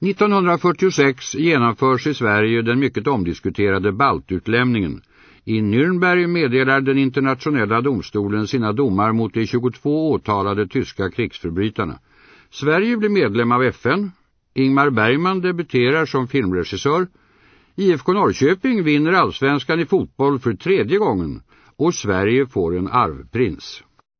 1946 genomförs i Sverige den mycket omdiskuterade baltutlämningen. I Nürnberg meddelar den internationella domstolen sina domar mot de 22 åtalade tyska krigsförbrytarna. Sverige blir medlem av FN. Ingmar Bergman debuterar som filmregissör. IFK Norrköping vinner allsvenskan i fotboll för tredje gången och Sverige får en arvprins.